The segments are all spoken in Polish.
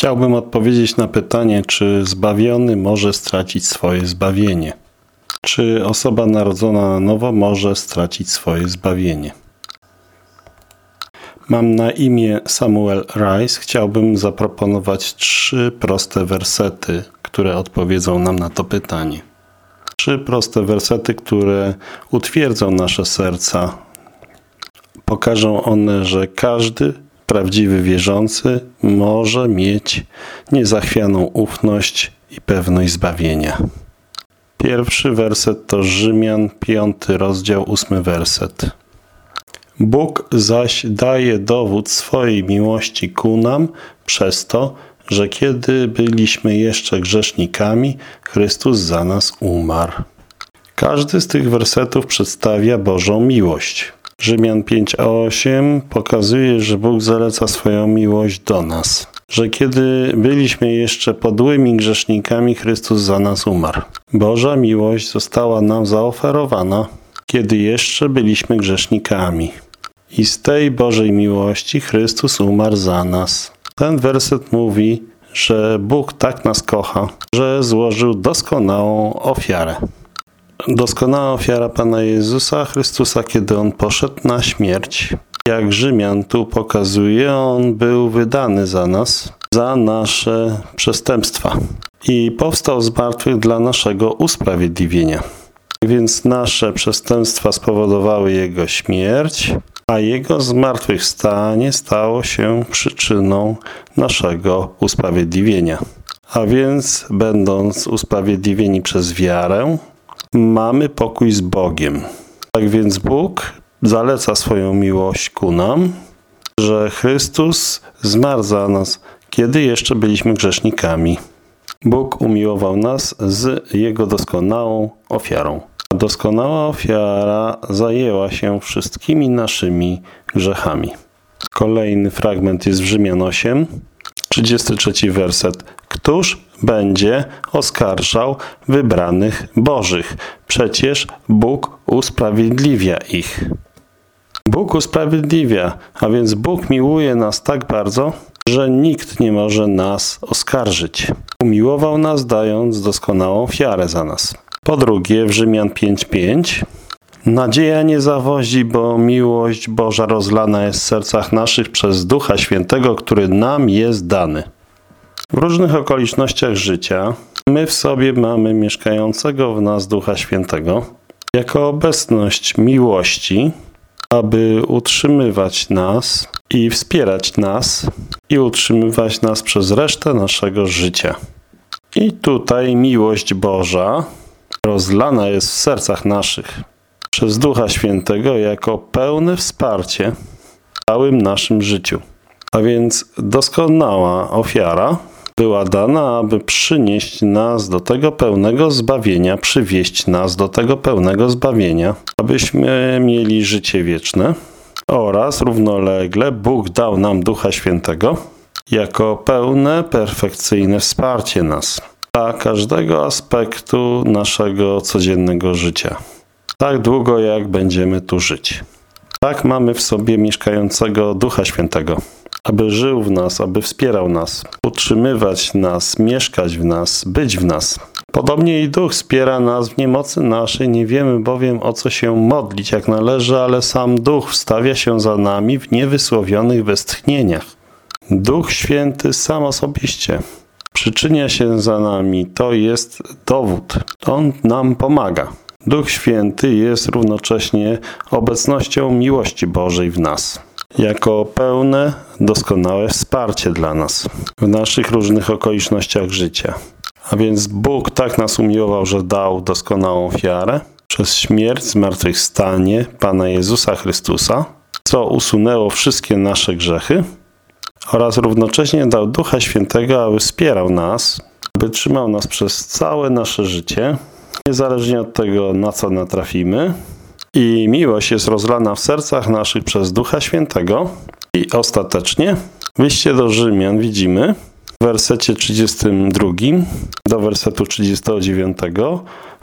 Chciałbym odpowiedzieć na pytanie, czy zbawiony może stracić swoje zbawienie? Czy osoba narodzona na nowo może stracić swoje zbawienie? Mam na imię Samuel Rice. Chciałbym zaproponować trzy proste wersety, które odpowiedzą nam na to pytanie. Trzy proste wersety, które utwierdzą nasze serca. Pokażą one, że każdy prawdziwy wierzący może mieć niezachwianą ufność i pewność zbawienia. Pierwszy werset to Rzymian, piąty rozdział, ósmy werset. Bóg zaś daje dowód swojej miłości ku nam przez to, że kiedy byliśmy jeszcze grzesznikami, Chrystus za nas umarł. Każdy z tych wersetów przedstawia Bożą miłość. Rzymian 5:8 pokazuje, że Bóg zaleca swoją miłość do nas. Że kiedy byliśmy jeszcze podłymi grzesznikami, Chrystus za nas umarł. Boża miłość została nam zaoferowana, kiedy jeszcze byliśmy grzesznikami. I z tej Bożej miłości Chrystus umarł za nas. Ten werset mówi, że Bóg tak nas kocha, że złożył doskonałą ofiarę. Doskonała ofiara Pana Jezusa Chrystusa, kiedy On poszedł na śmierć. Jak Rzymian tu pokazuje, On był wydany za nas, za nasze przestępstwa i powstał z martwych dla naszego usprawiedliwienia. Więc nasze przestępstwa spowodowały Jego śmierć, a Jego zmartwychwstanie stało się przyczyną naszego usprawiedliwienia. A więc, będąc usprawiedliwieni przez wiarę, mamy pokój z Bogiem. Tak więc Bóg zaleca swoją miłość ku nam, że Chrystus zmarł za nas, kiedy jeszcze byliśmy grzesznikami. Bóg umiłował nas z Jego doskonałą ofiarą. Doskonała ofiara zajęła się wszystkimi naszymi grzechami. Kolejny fragment jest w Rzymian 8, 33 werset. Któż będzie oskarżał wybranych Bożych? Przecież Bóg usprawiedliwia ich. Bóg usprawiedliwia, a więc Bóg miłuje nas tak bardzo, że nikt nie może nas oskarżyć. Umiłował nas, dając doskonałą ofiarę za nas. Po drugie, w Rzymian 5:5 Nadzieja nie zawozi, bo miłość Boża rozlana jest w sercach naszych przez Ducha Świętego, który nam jest dany. W różnych okolicznościach życia my w sobie mamy mieszkającego w nas Ducha Świętego jako obecność miłości, aby utrzymywać nas i wspierać nas i utrzymywać nas przez resztę naszego życia. I tutaj miłość Boża rozlana jest w sercach naszych przez Ducha Świętego jako pełne wsparcie w całym naszym życiu. A więc doskonała ofiara była dana, aby przynieść nas do tego pełnego zbawienia, przywieść nas do tego pełnego zbawienia, abyśmy mieli życie wieczne oraz równolegle Bóg dał nam Ducha Świętego jako pełne, perfekcyjne wsparcie nas dla każdego aspektu naszego codziennego życia. Tak długo, jak będziemy tu żyć. Tak mamy w sobie mieszkającego Ducha Świętego, aby żył w nas, aby wspierał nas, utrzymywać nas, mieszkać w nas, być w nas. Podobnie i Duch wspiera nas w niemocy naszej, nie wiemy bowiem o co się modlić jak należy, ale sam Duch wstawia się za nami w niewysłowionych westchnieniach. Duch Święty sam osobiście przyczynia się za nami, to jest dowód. On nam pomaga. Duch Święty jest równocześnie obecnością miłości Bożej w nas, jako pełne, doskonałe wsparcie dla nas w naszych różnych okolicznościach życia. A więc Bóg tak nas umiłował, że dał doskonałą ofiarę przez śmierć, zmartwychwstanie Pana Jezusa Chrystusa, co usunęło wszystkie nasze grzechy oraz równocześnie dał Ducha Świętego, aby wspierał nas, aby trzymał nas przez całe nasze życie, niezależnie od tego, na co natrafimy. I miłość jest rozlana w sercach naszych przez Ducha Świętego. I ostatecznie, wyjście do Rzymian widzimy w wersecie 32 do wersetu 39,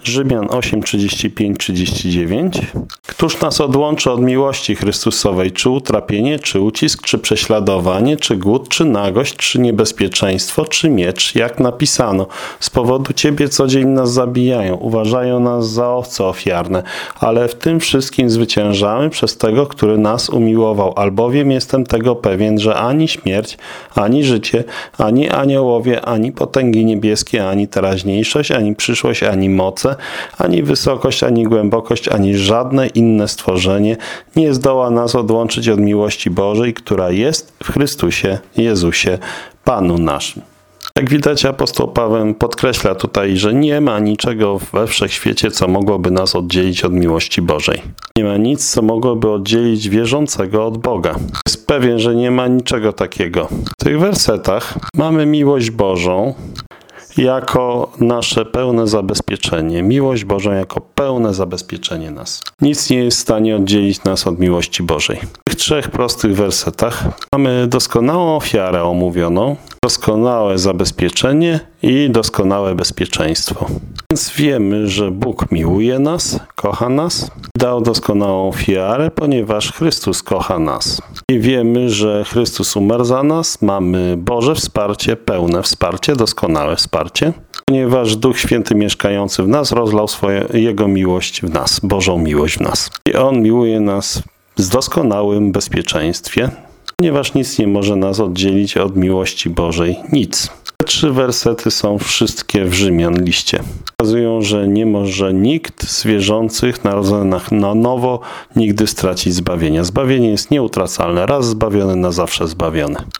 Rzymian 8, 35, 39. Któż nas odłączy od miłości Chrystusowej? Czy utrapienie, czy ucisk, czy prześladowanie, czy głód, czy nagość, czy niebezpieczeństwo, czy miecz? Jak napisano, z powodu Ciebie co dzień nas zabijają, uważają nas za owce ofiarne, ale w tym wszystkim zwyciężamy przez Tego, który nas umiłował, albowiem jestem tego pewien, że ani śmierć, ani życie, ani aniołowie, ani potęgi niebieskie, ani teraźniejszość, ani przyszłość, ani moce, ani wysokość, ani głębokość, ani żadne inne stworzenie nie zdoła nas odłączyć od miłości Bożej, która jest w Chrystusie Jezusie, Panu naszym. Jak widać, apostoł Paweł podkreśla tutaj, że nie ma niczego we wszechświecie, co mogłoby nas oddzielić od miłości Bożej. Nie ma nic, co mogłoby oddzielić wierzącego od Boga. Jest pewien, że nie ma niczego takiego. W tych wersetach mamy miłość Bożą, jako nasze pełne zabezpieczenie. Miłość Bożą jako pełne zabezpieczenie nas. Nic nie jest w stanie oddzielić nas od miłości Bożej. Trzech prostych wersetach mamy doskonałą ofiarę omówioną, doskonałe zabezpieczenie i doskonałe bezpieczeństwo. Więc wiemy, że Bóg miłuje nas, kocha nas, dał doskonałą ofiarę, ponieważ Chrystus kocha nas. I wiemy, że Chrystus umarł za nas, mamy Boże wsparcie, pełne wsparcie, doskonałe wsparcie, ponieważ Duch Święty mieszkający w nas rozlał swoje, Jego miłość w nas, Bożą miłość w nas. I On miłuje nas z doskonałym bezpieczeństwie, ponieważ nic nie może nas oddzielić od miłości Bożej. Nic. Te trzy wersety są wszystkie w Rzymian liście. Pokazują, że nie może nikt z wierzących narodzonych na nowo nigdy stracić zbawienia. Zbawienie jest nieutracalne. Raz zbawiony, na zawsze zbawiony.